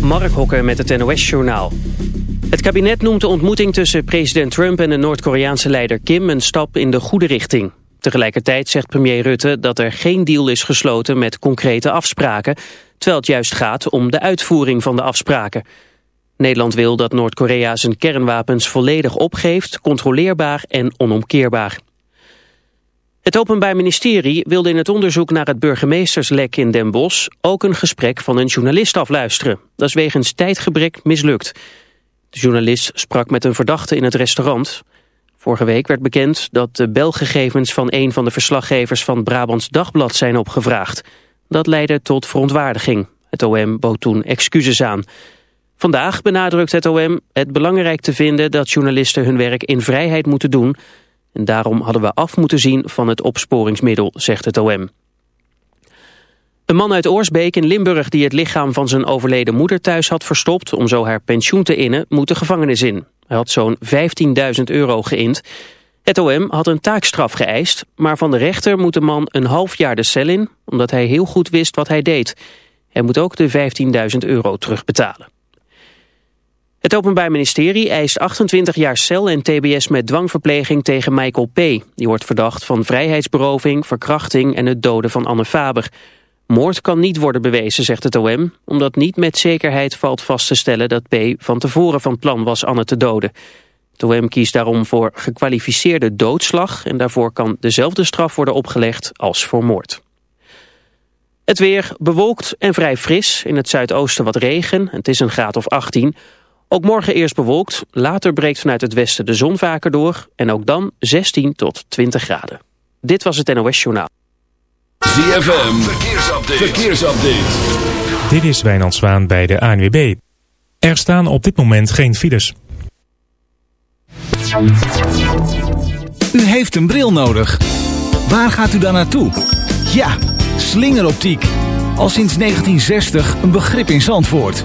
Mark Hokker met het NOS-journaal. Het kabinet noemt de ontmoeting tussen president Trump en de Noord-Koreaanse leider Kim een stap in de goede richting. Tegelijkertijd zegt premier Rutte dat er geen deal is gesloten met concrete afspraken, terwijl het juist gaat om de uitvoering van de afspraken. Nederland wil dat Noord-Korea zijn kernwapens volledig opgeeft, controleerbaar en onomkeerbaar. Het Openbaar Ministerie wilde in het onderzoek naar het burgemeesterslek in Den Bosch ook een gesprek van een journalist afluisteren. Dat is wegens tijdgebrek mislukt. De journalist sprak met een verdachte in het restaurant. Vorige week werd bekend dat de belgegevens van een van de verslaggevers van Brabants Dagblad zijn opgevraagd. Dat leidde tot verontwaardiging. Het OM bood toen excuses aan. Vandaag benadrukt het OM het belangrijk te vinden dat journalisten hun werk in vrijheid moeten doen en daarom hadden we af moeten zien van het opsporingsmiddel, zegt het OM. Een man uit Oorsbeek in Limburg die het lichaam van zijn overleden moeder thuis had verstopt om zo haar pensioen te innen, moet de gevangenis in. Hij had zo'n 15.000 euro geïnd. Het OM had een taakstraf geëist, maar van de rechter moet de man een half jaar de cel in, omdat hij heel goed wist wat hij deed. Hij moet ook de 15.000 euro terugbetalen. Het Openbaar Ministerie eist 28 jaar cel en tbs met dwangverpleging tegen Michael P. Die wordt verdacht van vrijheidsberoving, verkrachting en het doden van Anne Faber. Moord kan niet worden bewezen, zegt het OM, omdat niet met zekerheid valt vast te stellen dat P. van tevoren van plan was Anne te doden. Het OM kiest daarom voor gekwalificeerde doodslag en daarvoor kan dezelfde straf worden opgelegd als voor moord. Het weer bewolkt en vrij fris, in het zuidoosten wat regen, het is een graad of 18 ook morgen eerst bewolkt, later breekt vanuit het westen de zon vaker door... en ook dan 16 tot 20 graden. Dit was het NOS Journaal. ZFM, verkeersupdate. verkeersupdate. Dit is Wijnand Zwaan bij de ANWB. Er staan op dit moment geen files. U heeft een bril nodig. Waar gaat u dan naartoe? Ja, slingeroptiek. Al sinds 1960 een begrip in Zandvoort.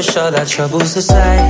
push all our troubles aside.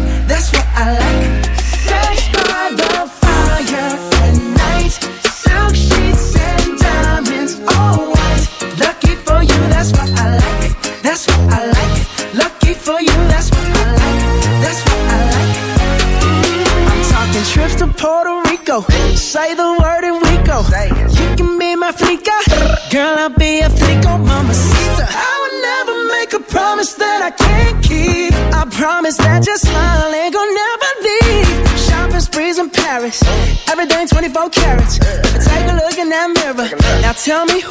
Tell me who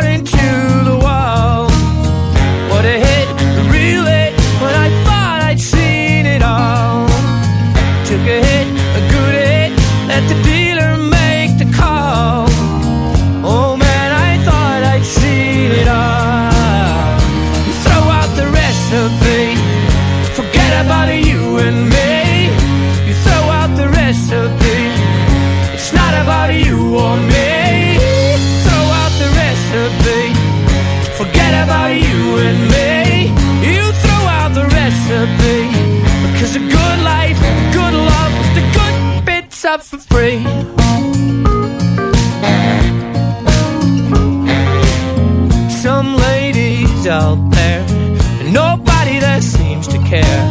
about you and me. You throw out the recipe. It's not about you or me. Throw out the recipe. Forget about you and me. You throw out the good life, good love, the good bits are for free. Some ladies out there, and nobody that seems to care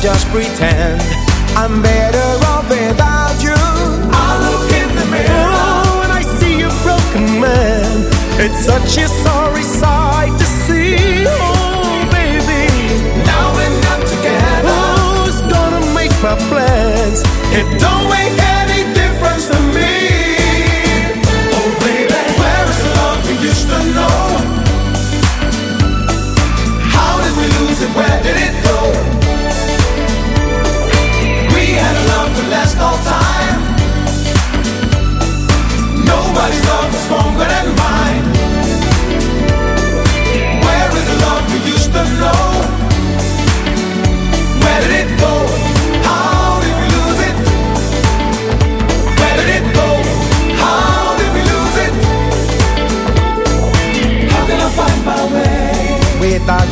Just pretend I'm better off without you. I look in the mirror. Oh, and I see a broken man. It's such a sorry sight to see. Oh, baby. Now we're not together. Who's gonna make my plans? It don't make any difference to me. Oh baby, where is the love we used to know? How did we lose it? Where did it go?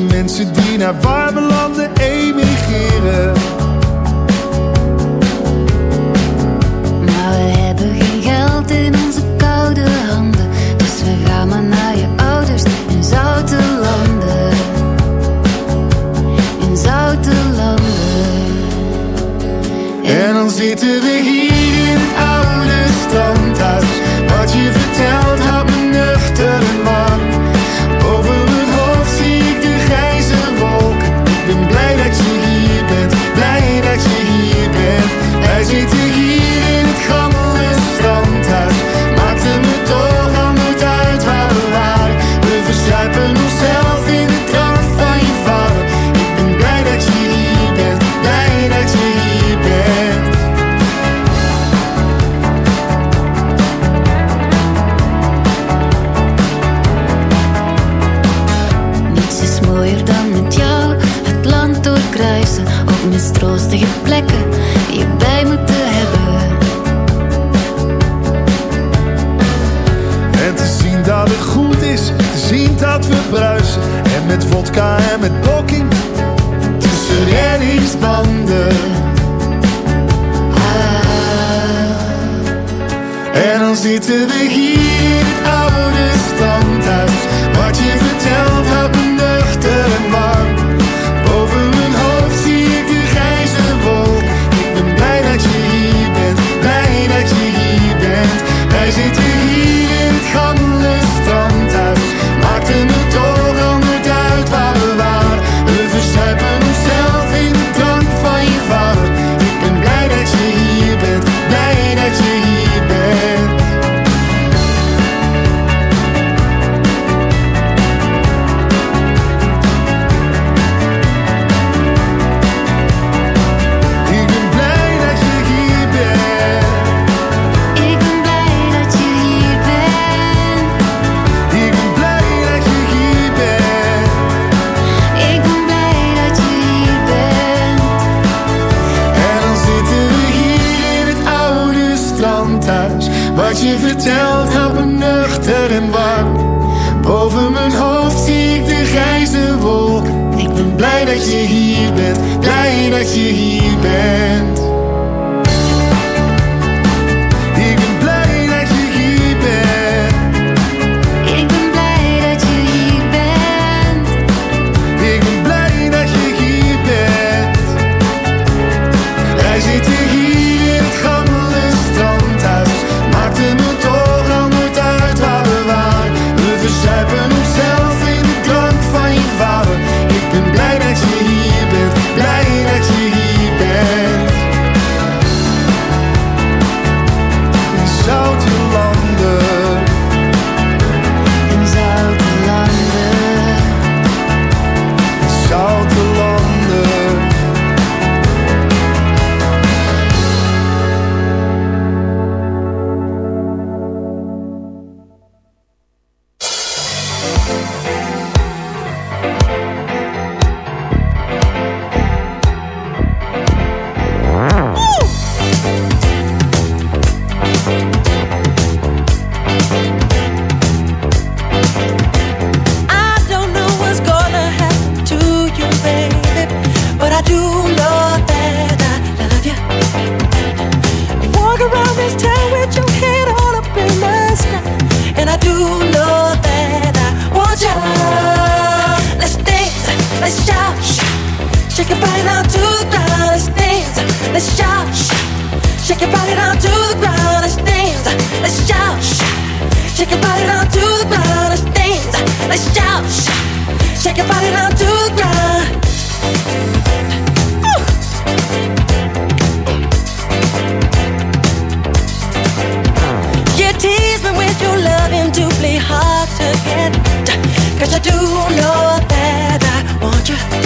mensen die naar warme landen emigreren. Maar we hebben geen geld in onze koude handen. Dus we gaan maar naar je ouders in zoute landen. In zoute landen. En dan zitten we hier in het oude standhuis. Wat je vertelt vodka en met poking tussen Rennie's. Ah, en dan zitten we shout, shake your body down to the ground. Let's dance, let's shout, shake your body down to the ground. Let's dance, let's shout, shake your body down to the ground. You tease me with your loving doubly hard to get. Cause I do know that I want you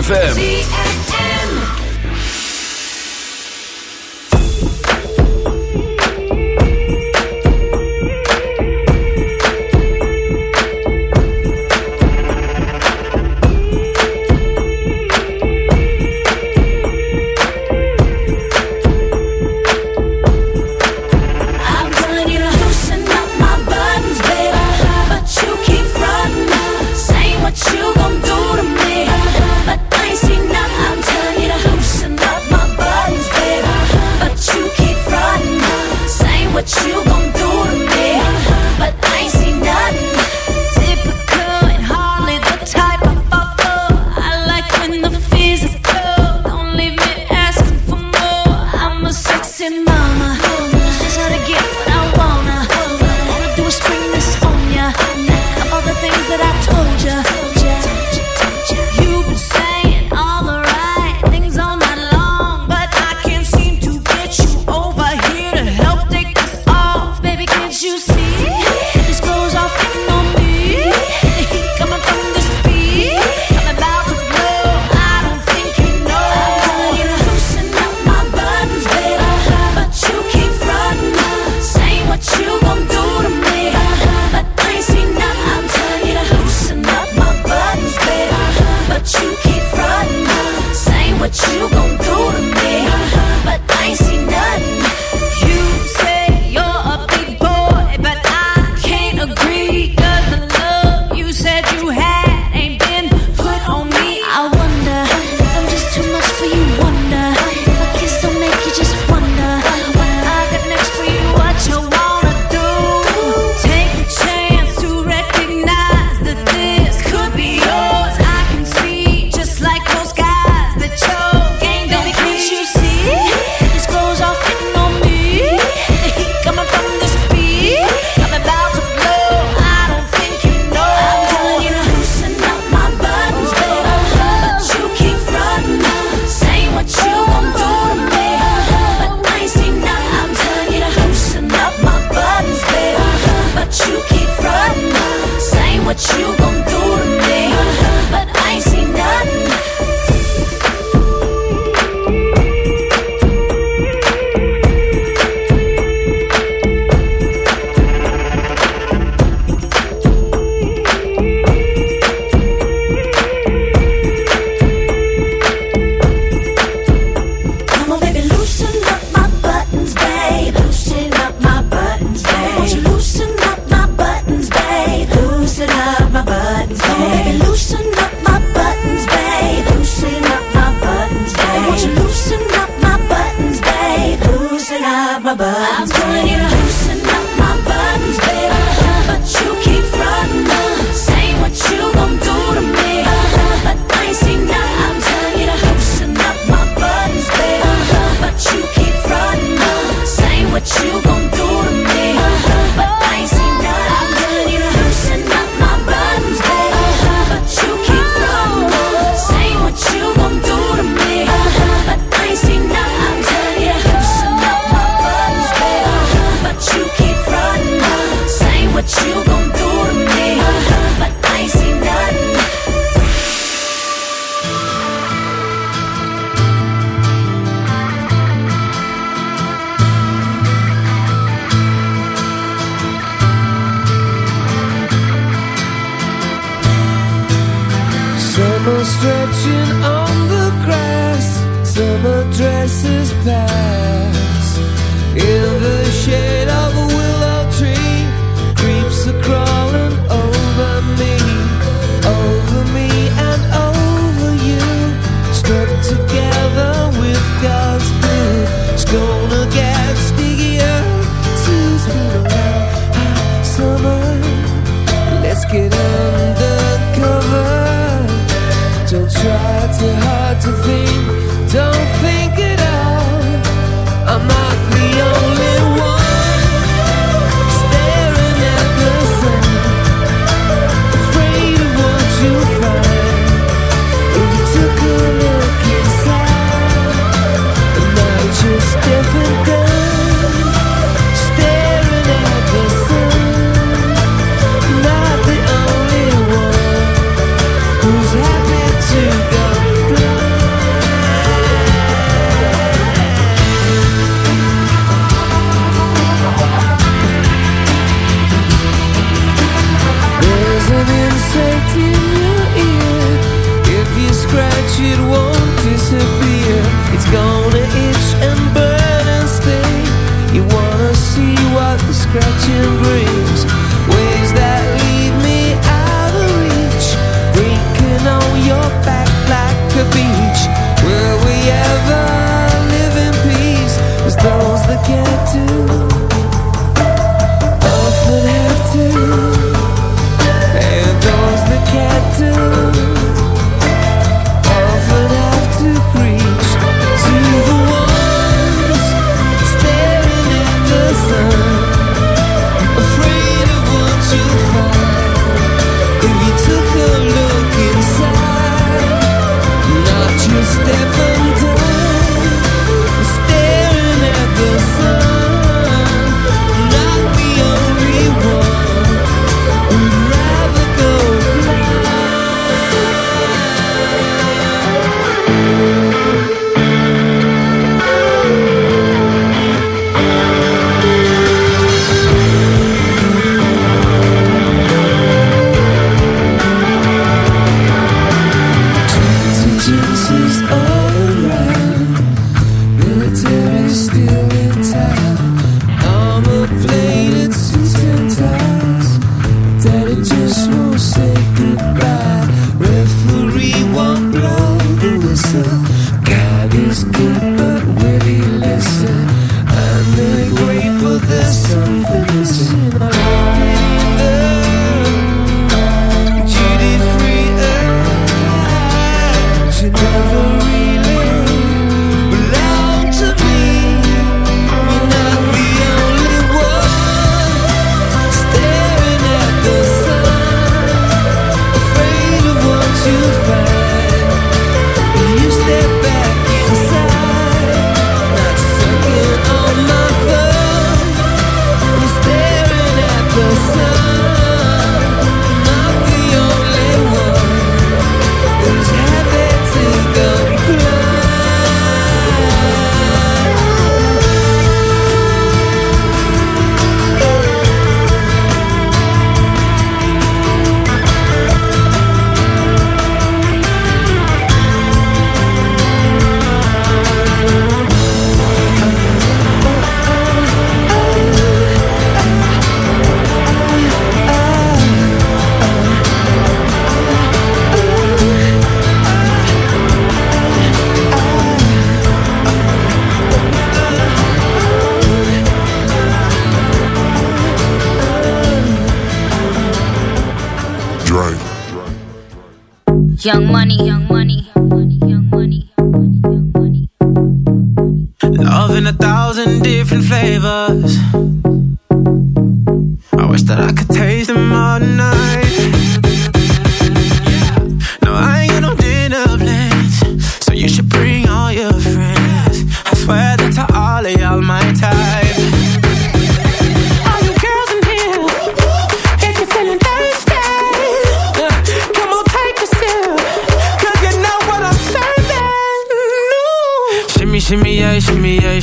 ZFM.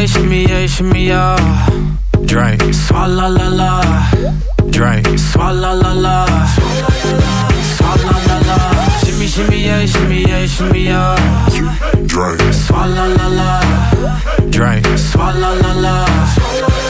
yeah, shimmy, yeah, shimmy, yeah. Drink, swalla la la. Drink, swalla la la. Swalla la la. Shimmy, shimmy, yeah, shimmy, yeah, shimmy, yeah. Drink, swalla la la. Drink, swalla la la.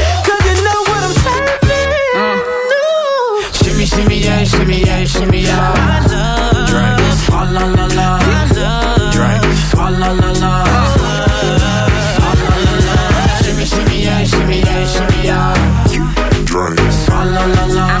shimmy yeah, shimmy yeah, shimmy yeah. I love Dragons, la la la la. I love Dragons, la la la la. Shimmy, shimmy, yeah, shimmy, yeah, shimmy, yeah. Dragons, la la la la.